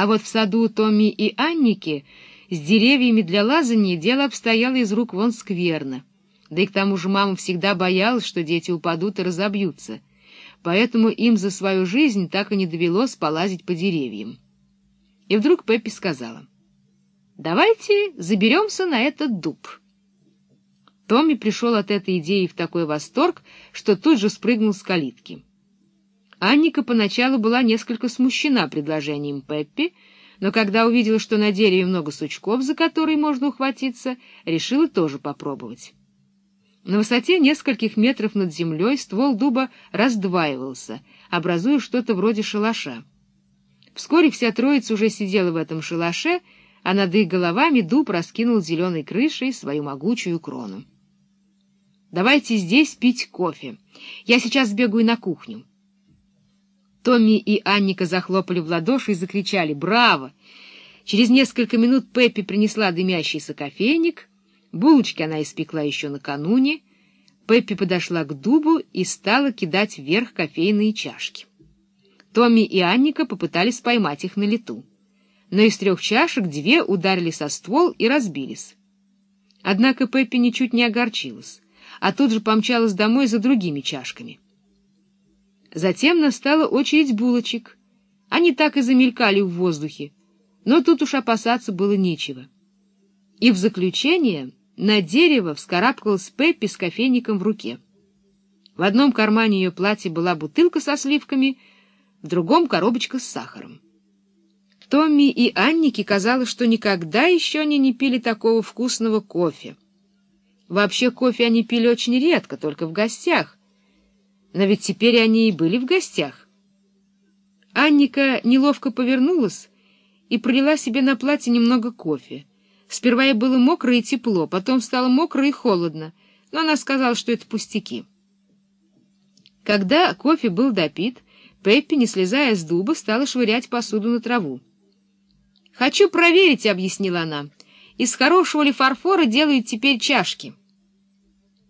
А вот в саду Томми и Анники с деревьями для лазания дело обстояло из рук вон скверно. Да и к тому же мама всегда боялась, что дети упадут и разобьются. Поэтому им за свою жизнь так и не довелось полазить по деревьям. И вдруг Пеппи сказала, «Давайте заберемся на этот дуб». Томми пришел от этой идеи в такой восторг, что тут же спрыгнул с калитки. Анника поначалу была несколько смущена предложением Пеппи, но когда увидела, что на дереве много сучков, за которые можно ухватиться, решила тоже попробовать. На высоте нескольких метров над землей ствол дуба раздваивался, образуя что-то вроде шалаша. Вскоре вся троица уже сидела в этом шалаше, а над их головами дуб раскинул зеленой крышей свою могучую крону. «Давайте здесь пить кофе. Я сейчас сбегаю на кухню». Томми и Анника захлопали в ладоши и закричали «Браво!». Через несколько минут Пеппи принесла дымящийся кофейник, булочки она испекла еще накануне, Пеппи подошла к дубу и стала кидать вверх кофейные чашки. Томми и Анника попытались поймать их на лету, но из трех чашек две ударили со ствол и разбились. Однако Пеппи ничуть не огорчилась, а тут же помчалась домой за другими чашками. Затем настала очередь булочек. Они так и замелькали в воздухе, но тут уж опасаться было нечего. И в заключение на дерево вскарабкалась Пеппи с кофейником в руке. В одном кармане ее платья была бутылка со сливками, в другом — коробочка с сахаром. Томми и Аннике казалось, что никогда еще они не пили такого вкусного кофе. Вообще кофе они пили очень редко, только в гостях, но ведь теперь они и были в гостях. Анника неловко повернулась и пролила себе на платье немного кофе. Сперва ей было мокро и тепло, потом стало мокро и холодно, но она сказала, что это пустяки. Когда кофе был допит, Пеппи, не слезая с дуба, стала швырять посуду на траву. «Хочу проверить», — объяснила она, — «из хорошего ли фарфора делают теперь чашки?»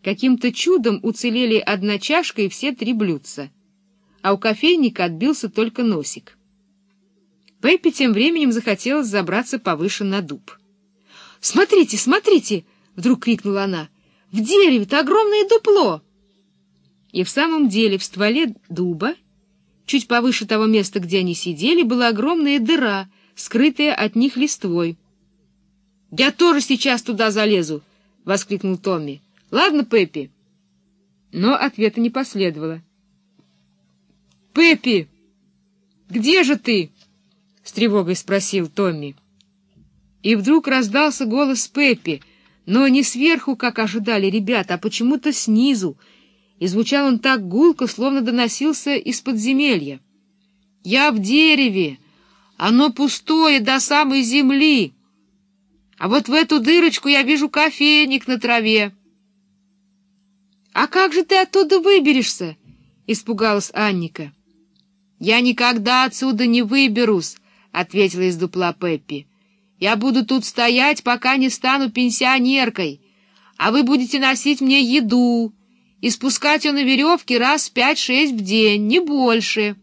Каким-то чудом уцелели одна чашка и все три блюдца, а у кофейника отбился только носик. Пеппи тем временем захотелось забраться повыше на дуб. «Смотрите, смотрите!» — вдруг крикнула она. «В дереве-то огромное дупло!» И в самом деле в стволе дуба, чуть повыше того места, где они сидели, была огромная дыра, скрытая от них листвой. «Я тоже сейчас туда залезу!» — воскликнул Томми. Ладно, Пеппи?» Но ответа не последовало. «Пеппи, где же ты?» — с тревогой спросил Томми. И вдруг раздался голос Пеппи, но не сверху, как ожидали ребята, а почему-то снизу, и звучал он так гулко, словно доносился из подземелья. «Я в дереве! Оно пустое до самой земли! А вот в эту дырочку я вижу кофейник на траве!» «А как же ты оттуда выберешься?» — испугалась Анника. «Я никогда отсюда не выберусь», — ответила из дупла Пеппи. «Я буду тут стоять, пока не стану пенсионеркой, а вы будете носить мне еду и спускать ее на веревке раз пять-шесть в день, не больше».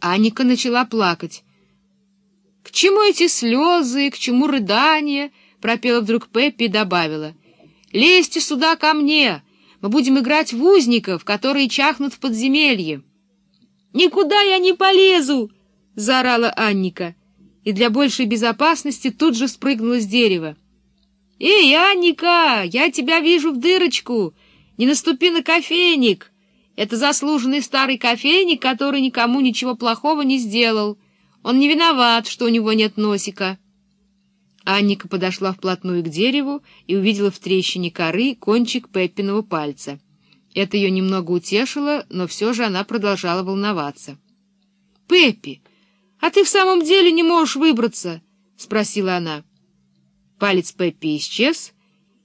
Анника начала плакать. «К чему эти слезы, к чему рыдания?» — пропела вдруг Пеппи и добавила — Лезьте сюда ко мне! Мы будем играть в узников, которые чахнут в подземелье!» «Никуда я не полезу!» — заорала Анника, и для большей безопасности тут же спрыгнула с дерева. «Эй, Анника, я тебя вижу в дырочку! Не наступи на кофейник! Это заслуженный старый кофейник, который никому ничего плохого не сделал. Он не виноват, что у него нет носика». Анника подошла вплотную к дереву и увидела в трещине коры кончик Пеппиного пальца. Это ее немного утешило, но все же она продолжала волноваться. — Пеппи, а ты в самом деле не можешь выбраться? — спросила она. Палец Пеппи исчез,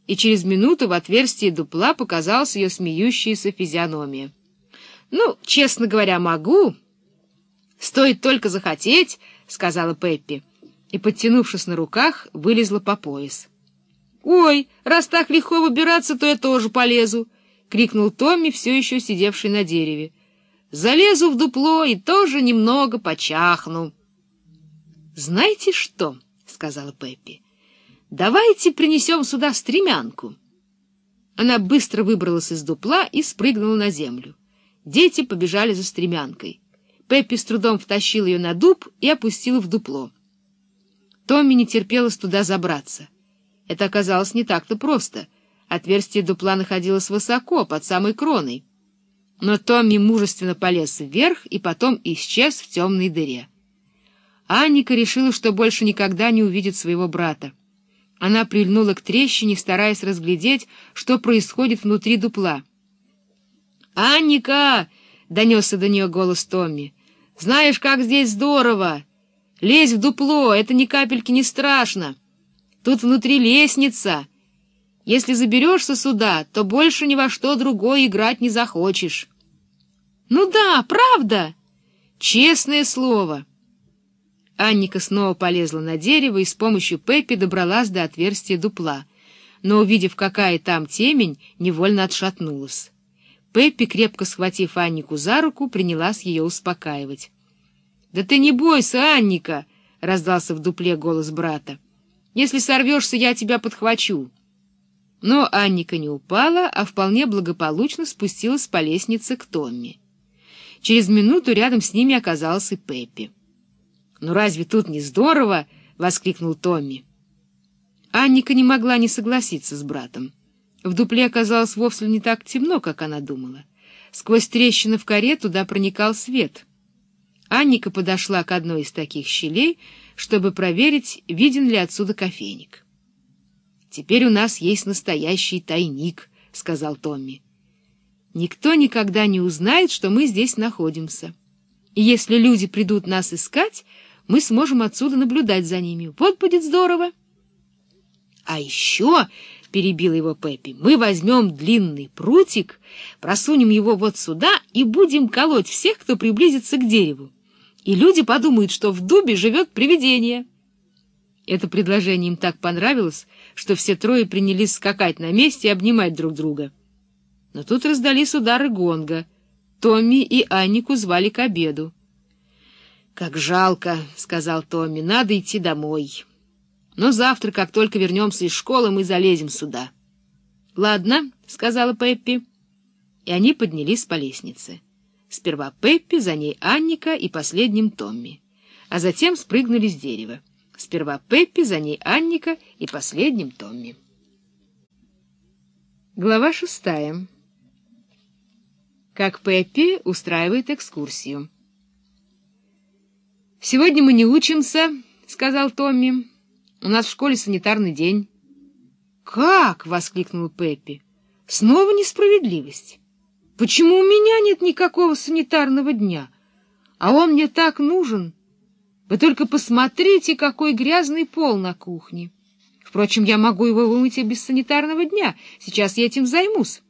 и через минуту в отверстии дупла показалась ее смеющаяся физиономия. — Ну, честно говоря, могу. — Стоит только захотеть, — сказала Пеппи и, подтянувшись на руках, вылезла по пояс. «Ой, раз так легко выбираться, то я тоже полезу!» — крикнул Томми, все еще сидевший на дереве. «Залезу в дупло и тоже немного почахну». «Знаете что?» — сказала Пеппи. «Давайте принесем сюда стремянку». Она быстро выбралась из дупла и спрыгнула на землю. Дети побежали за стремянкой. Пеппи с трудом втащил ее на дуб и опустила в дупло. Томми не терпелось туда забраться. Это оказалось не так-то просто. Отверстие дупла находилось высоко, под самой кроной. Но Томми мужественно полез вверх и потом исчез в темной дыре. Анника решила, что больше никогда не увидит своего брата. Она прильнула к трещине, стараясь разглядеть, что происходит внутри дупла. «Анника!» — донесся до нее голос Томми. «Знаешь, как здесь здорово! Лезь в дупло, это ни капельки не страшно. Тут внутри лестница. Если заберешься сюда, то больше ни во что другое играть не захочешь». «Ну да, правда!» «Честное слово!» Анника снова полезла на дерево и с помощью Пеппи добралась до отверстия дупла, но, увидев, какая там темень, невольно отшатнулась. Пеппи, крепко схватив Аннику за руку, принялась ее успокаивать. — Да ты не бойся, Анника! — раздался в дупле голос брата. — Если сорвешься, я тебя подхвачу. Но Анника не упала, а вполне благополучно спустилась по лестнице к Томми. Через минуту рядом с ними оказался Пеппи. «Ну разве тут не здорово?» — воскликнул Томми. Анника не могла не согласиться с братом. В дупле оказалось вовсе не так темно, как она думала. Сквозь трещины в коре туда проникал свет. Анника подошла к одной из таких щелей, чтобы проверить, виден ли отсюда кофейник. «Теперь у нас есть настоящий тайник», — сказал Томми. «Никто никогда не узнает, что мы здесь находимся. И если люди придут нас искать, мы сможем отсюда наблюдать за ними. Вот будет здорово. — А еще, — перебил его Пеппи, — мы возьмем длинный прутик, просунем его вот сюда и будем колоть всех, кто приблизится к дереву. И люди подумают, что в дубе живет привидение. Это предложение им так понравилось, что все трое принялись скакать на месте и обнимать друг друга. Но тут раздались удары гонга. Томми и Аннику звали к обеду. «Как жалко», — сказал Томми, — «надо идти домой. Но завтра, как только вернемся из школы, мы залезем сюда». «Ладно», — сказала Пеппи. И они поднялись по лестнице. Сперва Пеппи, за ней Анника и последним Томми. А затем спрыгнули с дерева. Сперва Пеппи, за ней Анника и последним Томми. Глава шестая. Как Пеппи устраивает экскурсию. «Сегодня мы не учимся», — сказал Томми. «У нас в школе санитарный день». «Как?» — воскликнул Пеппи. «Снова несправедливость. Почему у меня нет никакого санитарного дня? А он мне так нужен. Вы только посмотрите, какой грязный пол на кухне. Впрочем, я могу его вымыть и без санитарного дня. Сейчас я этим займусь».